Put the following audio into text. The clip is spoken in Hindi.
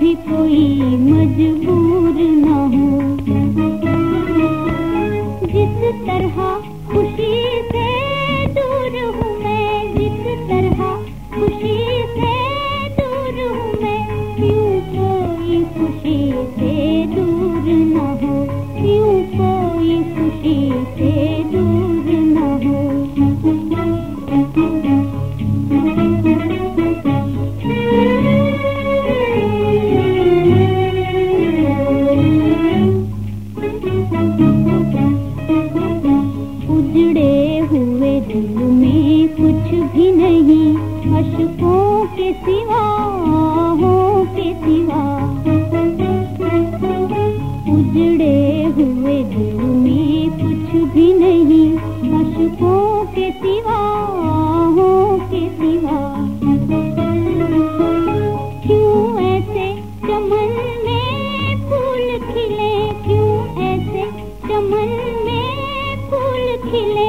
भी कोई मजबूर कुछ भी नहीं, अशकों के सिवा हों के सिवा। उजड़े हुए दिल में कुछ भी नहीं, अशकों के सिवा हों के सिवा। क्यों ऐसे चमन में फूल खिले, क्यों ऐसे चमन में फूल खिले